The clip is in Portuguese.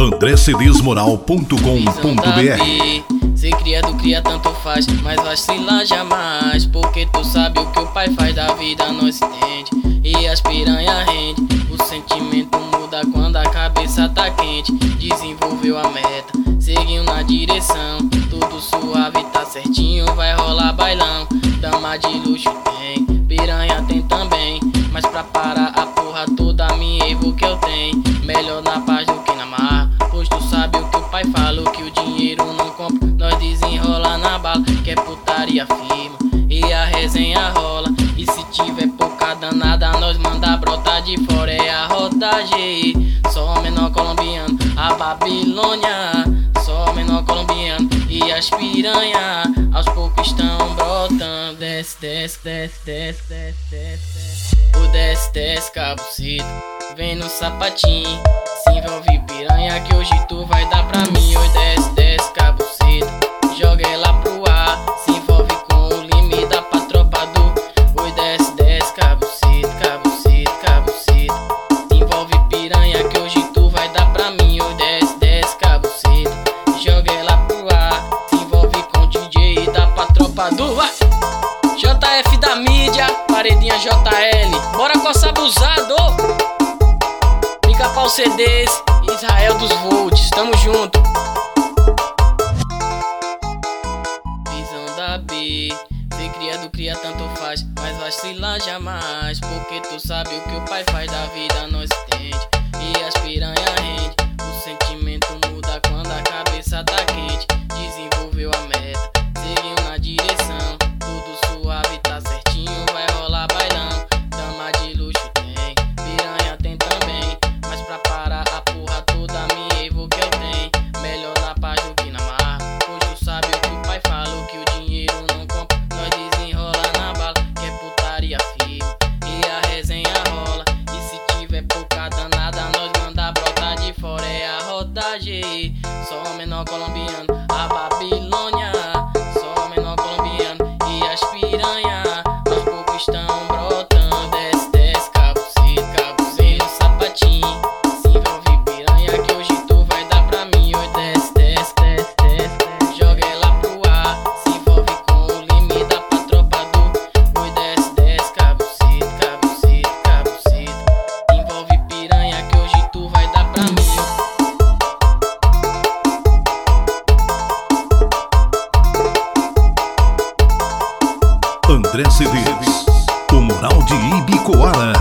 andrecedesmoral.com.br Se criado, cria, tanto faz, mas vacila jamais. Porque tu sabe o que o pai faz da vida, nós entende. E as piranha rende, o sentimento muda quando a cabeça tá quente. Desenvolveu a meta, seguiu na direção. Tudo suave, tá certinho, vai rolar bailão. Dama de luxo tem, piranha tem também. Mas pra parar danada, nós manda brotar de fora. É a rodagem. Só o menor colombiano, a Babilônia. Só o menor colombiano e as piranha. Aos poucos estão brotando. Desce, desce, desce, desce, desce, desce. O desce, desce, cabucito. Vem no sapatinho. Se envolve piranha que hoje tu vai dar pra mim. Oi, desce, desce, JF da mídia, paredinha JL. Bora coçar abusado! Pica-pau CDs, Israel dos Volts, tamo junto. Visão da B, ser criado, cria, tanto faz, mas vacila jamais. Porque tu sabe o que o pai faz da vida, sou o menor colombiano. A Babilônia, sou o menor colombiano. E as piranhas. oferece de Moral de Ibicoara.